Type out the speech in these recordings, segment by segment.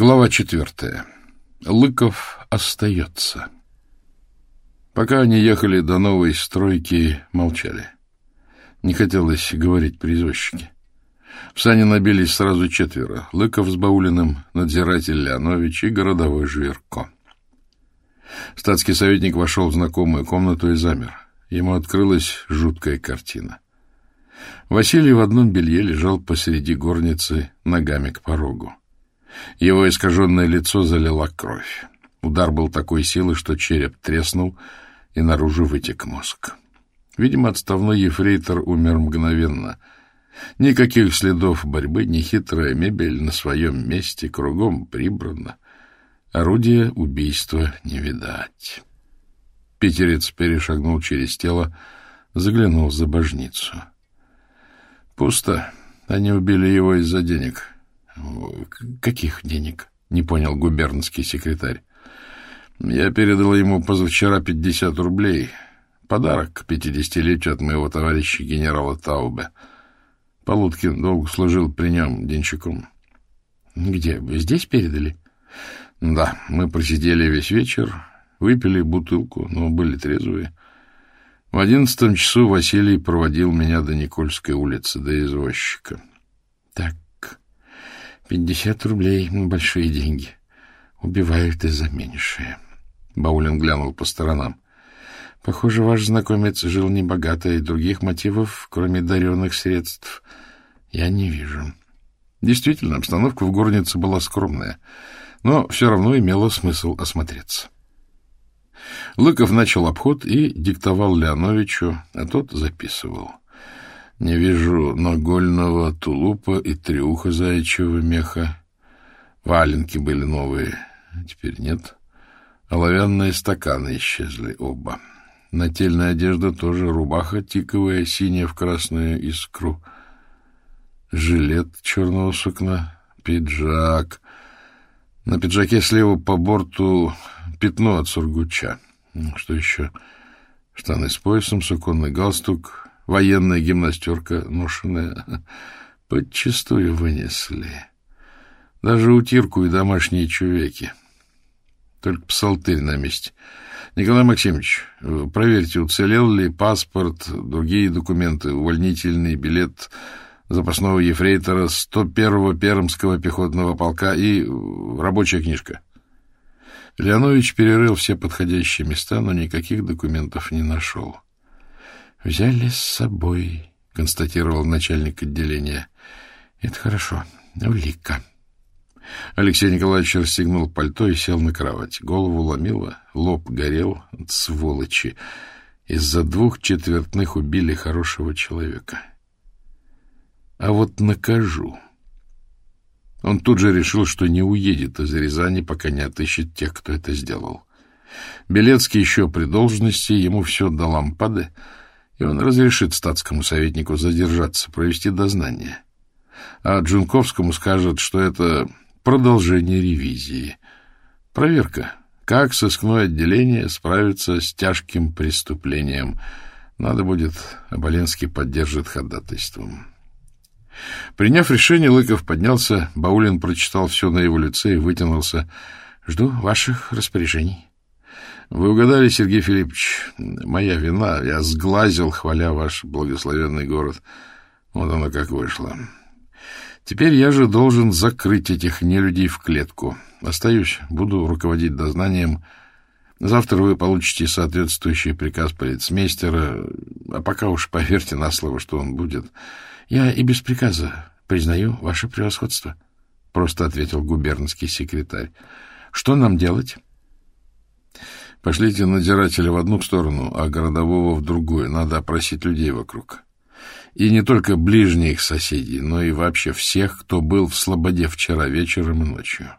Глава четвертая. Лыков остается. Пока они ехали до новой стройки, молчали. Не хотелось говорить при извозчике. В сани набились сразу четверо. Лыков с Баулиным, надзиратель Леонович и городовой Жирко. Статский советник вошел в знакомую комнату и замер. Ему открылась жуткая картина. Василий в одном белье лежал посреди горницы ногами к порогу. Его искаженное лицо залила кровь. Удар был такой силы, что череп треснул, и наружу вытек мозг. Видимо, отставной ефрейтор умер мгновенно. Никаких следов борьбы, ни хитрая мебель на своем месте, кругом прибрано. Орудия убийства не видать. Питерец перешагнул через тело, заглянул за божницу. Пусто. Они убили его из-за денег. — Каких денег? — не понял губернский секретарь. — Я передал ему позавчера пятьдесят рублей. Подарок к пятидесятилетию от моего товарища генерала Таубе. Полуткин долго служил при нем денщиком. — Где? Здесь передали? — Да, мы просидели весь вечер, выпили бутылку, но были трезвые. В одиннадцатом часу Василий проводил меня до Никольской улицы, до извозчика. — Пятьдесят рублей — большие деньги. Убивают из-за меньшее. Баулин глянул по сторонам. Похоже, ваш знакомец жил небогато, и других мотивов, кроме даренных средств, я не вижу. Действительно, обстановка в горнице была скромная, но все равно имело смысл осмотреться. Лыков начал обход и диктовал Леоновичу, а тот записывал. Не вижу нагольного тулупа и трюха заячьего меха. Валенки были новые, теперь нет. Оловянные стаканы исчезли оба. Нательная одежда тоже рубаха тиковая, синяя в красную искру. Жилет черного сукна, пиджак. На пиджаке слева по борту пятно от сургуча. Что еще? Штаны с поясом, суконный галстук, Военная гимнастерка ношеная. Подчистую вынесли. Даже утирку и домашние чувеки. Только псалтырь на месте. Николай Максимович, проверьте, уцелел ли паспорт, другие документы, увольнительный билет запасного ефрейтора 101-го Пермского пехотного полка и рабочая книжка. Леонович перерыл все подходящие места, но никаких документов не нашел. —— Взяли с собой, — констатировал начальник отделения. — Это хорошо. Улика. Алексей Николаевич расстегнул пальто и сел на кровать. Голову ломило, лоб горел сволочи. Из-за двух четвертных убили хорошего человека. А вот накажу. Он тут же решил, что не уедет из Рязани, пока не отыщет тех, кто это сделал. Белецкий еще при должности, ему все до лампады, и он разрешит статскому советнику задержаться, провести дознание. А Джунковскому скажет, что это продолжение ревизии. Проверка. Как сыскное отделение справится с тяжким преступлением. Надо будет, Оболенский поддержит ходатайством. Приняв решение, Лыков поднялся, Баулин прочитал все на его лице и вытянулся. «Жду ваших распоряжений». Вы угадали, Сергей Филиппович, моя вина. Я сглазил, хваля ваш благословенный город. Вот оно как вышло. Теперь я же должен закрыть этих нелюдей в клетку. Остаюсь, буду руководить дознанием. Завтра вы получите соответствующий приказ полицмейстера, а пока уж поверьте на слово, что он будет. Я и без приказа признаю ваше превосходство, — просто ответил губернский секретарь. Что нам делать? Пошлите надзирателя в одну сторону, а городового в другую. Надо опросить людей вокруг. И не только ближних соседей, но и вообще всех, кто был в Слободе вчера вечером и ночью.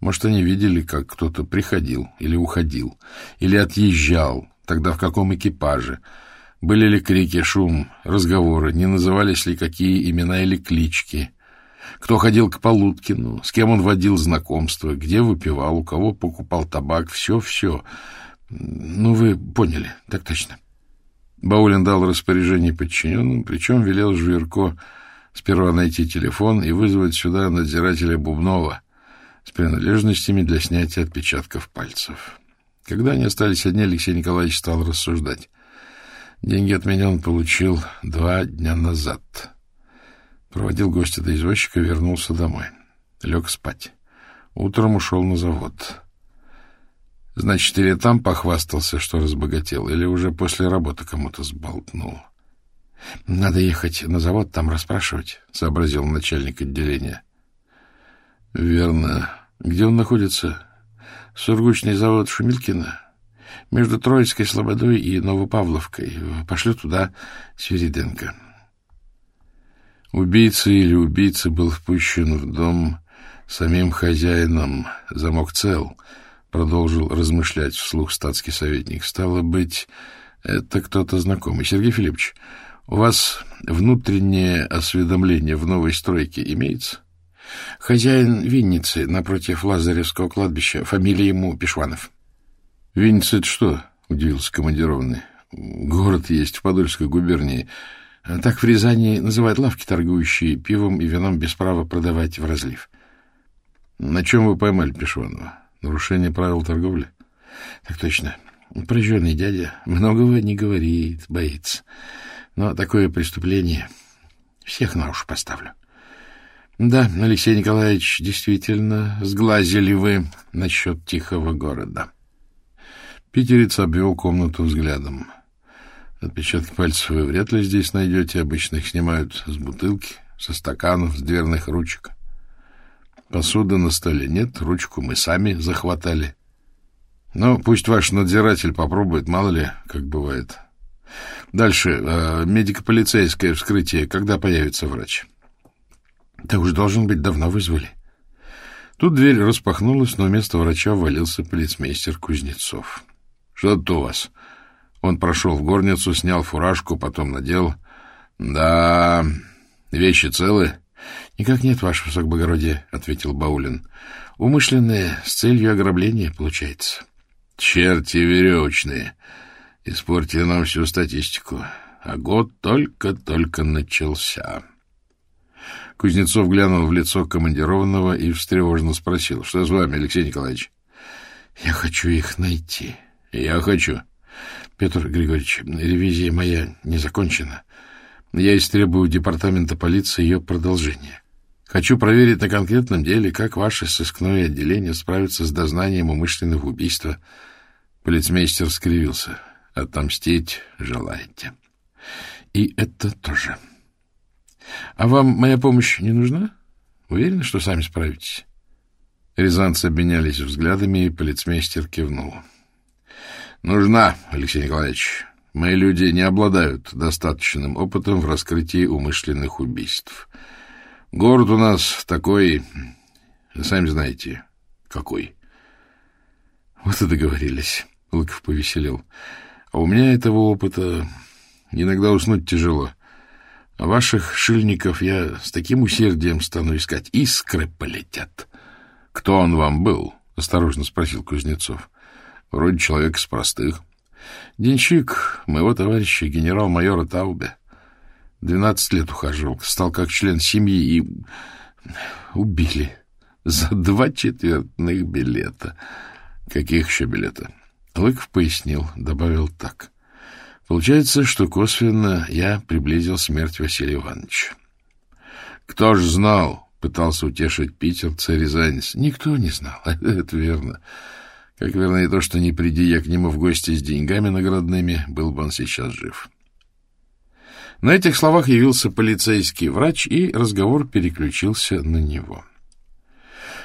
Может, они видели, как кто-то приходил или уходил, или отъезжал, тогда в каком экипаже, были ли крики, шум, разговоры, не назывались ли какие имена или клички — кто ходил к Полуткину, с кем он водил знакомство, где выпивал, у кого покупал табак, все-все. Ну, вы поняли, так точно. Баулин дал распоряжение подчиненным, причем велел Жуирко сперва найти телефон и вызвать сюда надзирателя Бубнова. с принадлежностями для снятия отпечатков пальцев. Когда они остались одни, Алексей Николаевич стал рассуждать. Деньги от меня он получил два дня назад. Проводил гостя до извозчика вернулся домой. Лег спать. Утром ушел на завод. Значит, или там похвастался, что разбогател, или уже после работы кому-то сболтнул. — Надо ехать на завод, там расспрашивать, — сообразил начальник отделения. — Верно. Где он находится? Сургучный завод Шумилькина. Между Троицкой Слободой и Новопавловкой. Пошлю туда Свириденко. Убийца или убийца был впущен в дом самим хозяином. Замок цел — продолжил размышлять вслух статский советник. Стало быть, это кто-то знакомый. Сергей Филиппович, у вас внутреннее осведомление в новой стройке имеется? Хозяин Винницы напротив Лазаревского кладбища. Фамилия ему Пешванов. Винница это что? Удивился командированный. Город есть в Подольской губернии. Так в Рязани называют лавки, торгующие пивом и вином без права продавать в разлив. На чем вы поймали Пешванова? Нарушение правил торговли? Так точно. Прожженный дядя многого не говорит, боится. Но такое преступление всех на уши поставлю. Да, Алексей Николаевич, действительно, сглазили вы насчет тихого города. Питерец обвел комнату взглядом. Отпечатки пальцев вы вряд ли здесь найдете. Обычно их снимают с бутылки, со стаканов, с дверных ручек. Посуды на столе нет, ручку мы сами захватали. Но пусть ваш надзиратель попробует, мало ли, как бывает. Дальше. Э, медико-полицейское вскрытие. Когда появится врач? Да уж должен быть, давно вызвали. Тут дверь распахнулась, но вместо врача ввалился полицмейстер Кузнецов. — Что тут у вас? Он прошел в горницу, снял фуражку, потом надел. — Да, вещи целы? — Никак нет, ваше высокоблагородие, — ответил Баулин. — Умышленное, с целью ограбления, получается. — Черти веревочные! Испортили нам всю статистику. А год только-только начался. Кузнецов глянул в лицо командированного и встревоженно спросил. — Что с вами, Алексей Николаевич? — Я хочу их найти. — Я хочу. — Петр Григорьевич, ревизия моя не закончена. Я истребую департамента полиции ее продолжение. Хочу проверить на конкретном деле, как ваше сыскное отделение справится с дознанием умышленного убийства. Полицмейстер скривился. Отомстить желаете. И это тоже. А вам моя помощь не нужна? Уверены, что сами справитесь? Рязанцы обменялись взглядами, и полицмейстер кивнул. — Нужна, Алексей Николаевич. Мои люди не обладают достаточным опытом в раскрытии умышленных убийств. Город у нас такой, сами знаете, какой. Вот и договорились. Лыков повеселил. А у меня этого опыта иногда уснуть тяжело. А ваших шильников я с таким усердием стану искать. Искры полетят. — Кто он вам был? — осторожно спросил Кузнецов. — Вроде человек из простых. — Денщик моего товарища, генерал-майора Таубе. Двенадцать лет ухаживал, стал как член семьи и убили за два четвертных билета. Каких еще билета? Лыков пояснил, добавил так. Получается, что косвенно я приблизил смерть Василия Ивановича. Кто ж знал, пытался утешить питерца Рязанец. Никто не знал, это верно. Как верно и то, что не приди я к нему в гости с деньгами наградными, был бы он сейчас жив. На этих словах явился полицейский врач, и разговор переключился на него.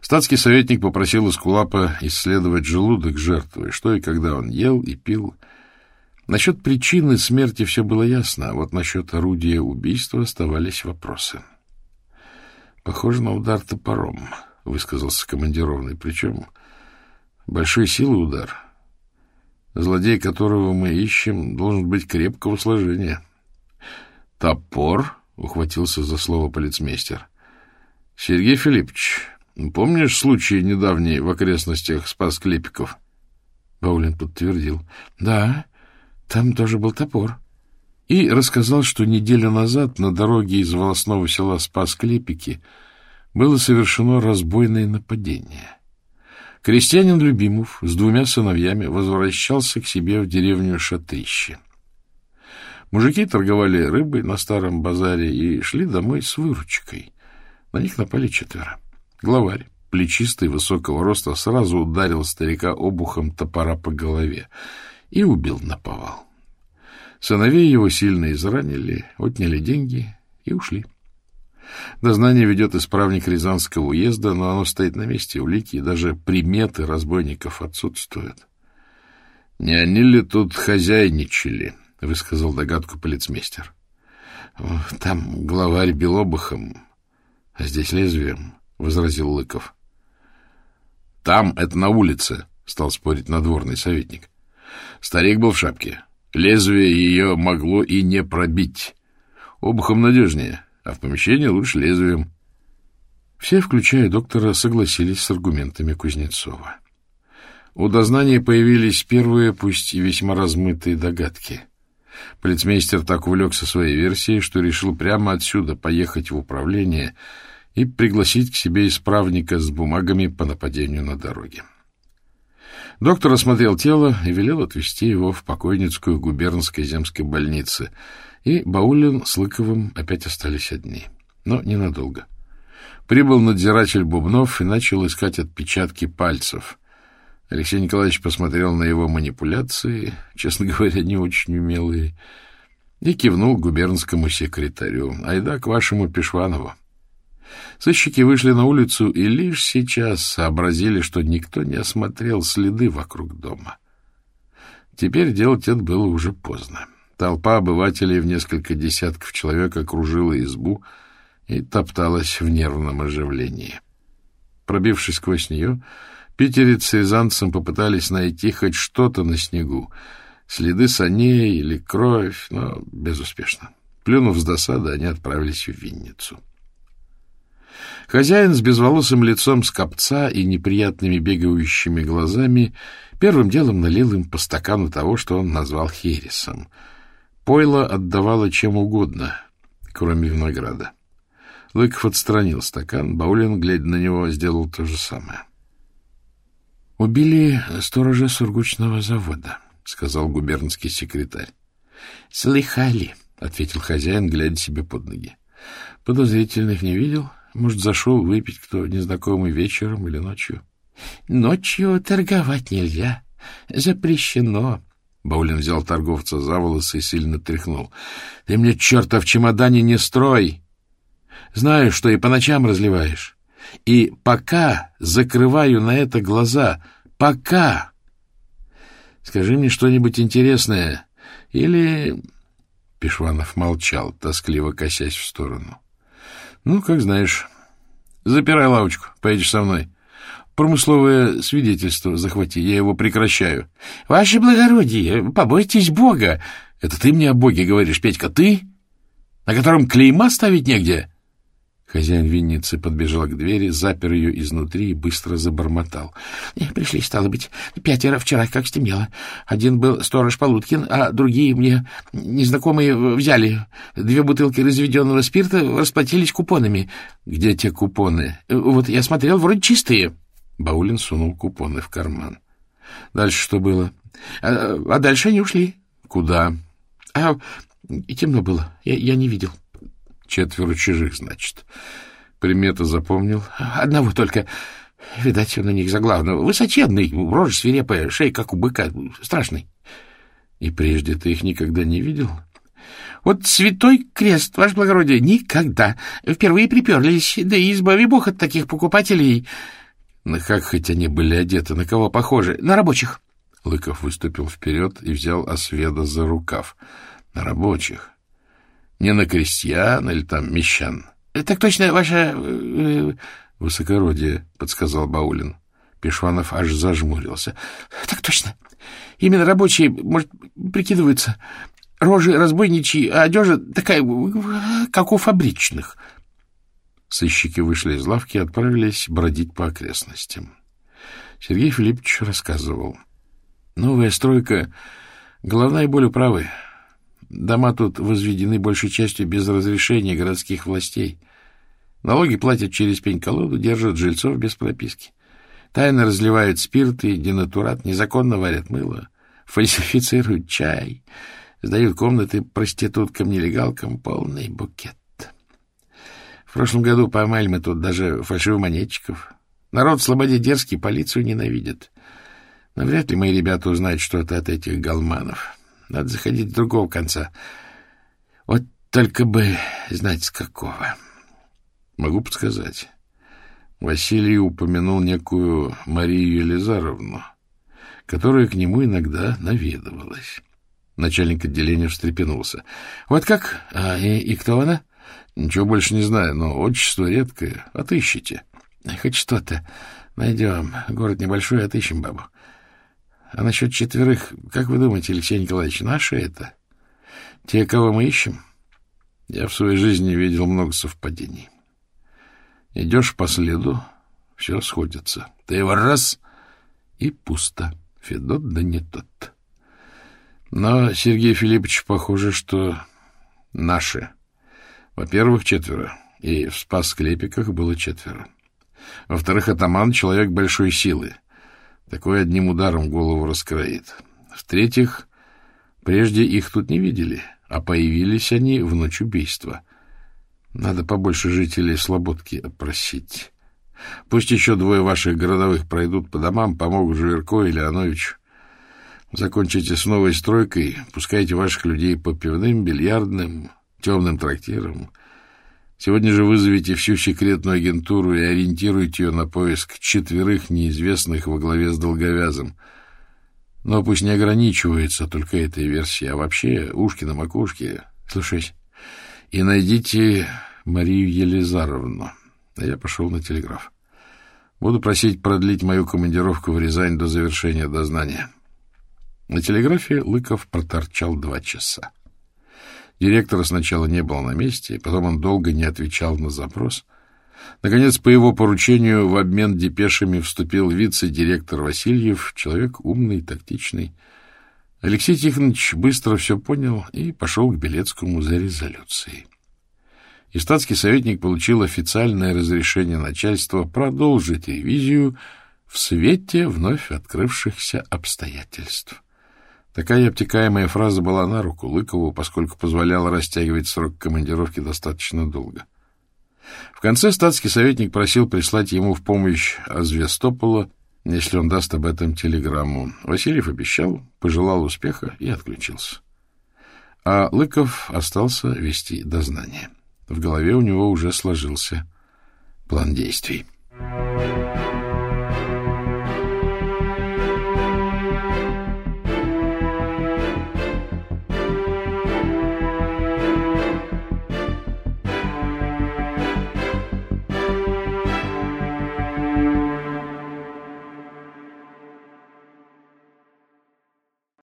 Статский советник попросил Искулапа исследовать желудок жертвы, что и когда он ел и пил. Насчет причины смерти все было ясно, а вот насчет орудия убийства оставались вопросы. — Похоже на удар топором, — высказался командированный, причем Большой силы удар. Злодей, которого мы ищем, должен быть крепкого сложения. Топор, — ухватился за слово полицмейстер. Сергей Филиппович, помнишь случай недавний в окрестностях Спас Клепиков? Баулин подтвердил. Да, там тоже был топор. И рассказал, что неделю назад на дороге из волосного села Спас Клепики было совершено разбойное нападение. Крестьянин Любимов с двумя сыновьями возвращался к себе в деревню Шатрище. Мужики торговали рыбой на старом базаре и шли домой с выручкой. На них напали четверо. Главарь, плечистый, высокого роста, сразу ударил старика обухом топора по голове и убил наповал. Сыновей его сильно изранили, отняли деньги и ушли. Дознание ведет исправник Рязанского уезда, но оно стоит на месте, улики и даже приметы разбойников отсутствуют. Не они ли тут хозяйничали? — высказал догадку полицмейстер. — Там главарь Белобахом, а здесь лезвием, — возразил Лыков. — Там — это на улице, — стал спорить надворный советник. Старик был в шапке. Лезвие ее могло и не пробить. Обухом надежнее, а в помещении лучше лезвием. Все, включая доктора, согласились с аргументами Кузнецова. У дознания появились первые, пусть и весьма размытые догадки — Полицмейстер так увлекся своей версией, что решил прямо отсюда поехать в управление и пригласить к себе исправника с бумагами по нападению на дороге. Доктор осмотрел тело и велел отвезти его в покойницкую губернской земской больницы, и Баулин с Лыковым опять остались одни. Но ненадолго. Прибыл надзиратель Бубнов и начал искать отпечатки пальцев — Алексей Николаевич посмотрел на его манипуляции, честно говоря, не очень умелые, и кивнул губернскому секретарю. «Айда к вашему Пешванову». Сыщики вышли на улицу и лишь сейчас сообразили, что никто не осмотрел следы вокруг дома. Теперь делать это было уже поздно. Толпа обывателей в несколько десятков человек окружила избу и топталась в нервном оживлении. Пробившись сквозь нее, Питерец с рязанцем попытались найти хоть что-то на снегу, следы саней или кровь, но безуспешно. Плюнув с досады, они отправились в Винницу. Хозяин с безволосым лицом скопца и неприятными бегающими глазами первым делом налил им по стакану того, что он назвал хересом. Пойло отдавало чем угодно, кроме винограда. Лыков отстранил стакан, Баулин, глядя на него, сделал то же самое. — Убили сторожа сургучного завода, — сказал губернский секретарь. — Слыхали, — ответил хозяин, глядя себе под ноги. — Подозрительных не видел. Может, зашел выпить кто незнакомый вечером или ночью? — Ночью торговать нельзя. Запрещено. Баулин взял торговца за волосы и сильно тряхнул. — Ты мне черта в чемодане не строй! Знаю, что и по ночам разливаешь. И пока закрываю на это глаза, пока... Скажи мне что-нибудь интересное. Или... Пешванов молчал, тоскливо косясь в сторону. — Ну, как знаешь. Запирай лавочку, поедешь со мной. Промысловое свидетельство захвати, я его прекращаю. — Ваше благородие, побойтесь Бога. — Это ты мне о Боге говоришь, Петька, ты? На котором клейма ставить негде? Хозяин винницы подбежал к двери, запер ее изнутри и быстро забормотал. — Пришли, стало быть, пятеро вчера, как стемнело. Один был сторож Полуткин, а другие мне незнакомые взяли две бутылки разведенного спирта, расплатились купонами. — Где те купоны? — Вот я смотрел, вроде чистые. Баулин сунул купоны в карман. — Дальше что было? А, — А дальше они ушли. — Куда? — А темно было, я, я не видел. Четверо чужих, значит. Примета запомнил? Одного только. Видать, он на них заглавного. Высоченный, рожа свирепая, шея, как у быка. Страшный. И прежде ты их никогда не видел? Вот святой крест, ваше благородие, никогда. Впервые приперлись, да и избави бог от таких покупателей. На как хоть они были одеты, на кого похожи? На рабочих. Лыков выступил вперед и взял Осведа за рукав. На рабочих. Не на крестьян или там мещан. — Так точно, ваше... Э, — Высокородие, — подсказал Баулин. Пешванов аж зажмурился. — Так точно. Именно рабочие, может, прикидываются. Рожи разбойничьи, а одежа такая, как у фабричных. Сыщики вышли из лавки и отправились бродить по окрестностям. Сергей Филиппович рассказывал. Новая стройка — головная боль управы. Дома тут возведены большей частью без разрешения городских властей. Налоги платят через пень-колоду, держат жильцов без прописки. Тайно разливают спирт и денатурат, незаконно варят мыло, фальсифицируют чай, сдают комнаты проституткам-нелегалкам полный букет. В прошлом году поймали мы тут даже фальшивомонетчиков. Народ в слободе дерзкий, полицию ненавидит. Но вряд ли мои ребята узнают что-то от этих галманов. Надо заходить с другого конца. Вот только бы знать, с какого. Могу подсказать. Василий упомянул некую Марию Елизаровну, которая к нему иногда наведывалась. Начальник отделения встрепенулся. — Вот как? А, и, и кто она? — Ничего больше не знаю, но отчество редкое. Отыщите. — Хоть что-то найдем. Город небольшой, отыщем бабу. А насчет четверых, как вы думаете, Алексей Николаевич, наши это? Те, кого мы ищем? Я в своей жизни видел много совпадений. Идешь по следу, все сходится. Ты его раз — и пусто. Федот да не тот. Но Сергей Филиппович похоже, что наши. Во-первых, четверо, и в спас-склепиках было четверо. Во-вторых, атаман — человек большой силы. Такой одним ударом голову раскроит. В-третьих, прежде их тут не видели, а появились они в ночь убийства. Надо побольше жителей Слободки опросить. Пусть еще двое ваших городовых пройдут по домам, помогут Жирко и Леоновичу. Закончите с новой стройкой, пускайте ваших людей по пивным, бильярдным, темным трактирам. Сегодня же вызовите всю секретную агентуру и ориентируйте ее на поиск четверых неизвестных во главе с долговязым. Но пусть не ограничивается только этой версией, а вообще ушки на макушке. Слушай, и найдите Марию Елизаровну. А я пошел на телеграф. Буду просить продлить мою командировку в Рязань до завершения дознания. На телеграфе Лыков проторчал два часа. Директора сначала не было на месте, потом он долго не отвечал на запрос. Наконец, по его поручению, в обмен депешами вступил вице-директор Васильев, человек умный, тактичный. Алексей Тихонович быстро все понял и пошел к Белецкому за резолюцией. И статский советник получил официальное разрешение начальства продолжить ревизию в свете вновь открывшихся обстоятельств. Такая обтекаемая фраза была на руку Лыкову, поскольку позволяла растягивать срок командировки достаточно долго. В конце статский советник просил прислать ему в помощь Азвестопола, если он даст об этом телеграмму. Васильев обещал, пожелал успеха и отключился. А Лыков остался вести дознание. В голове у него уже сложился план действий.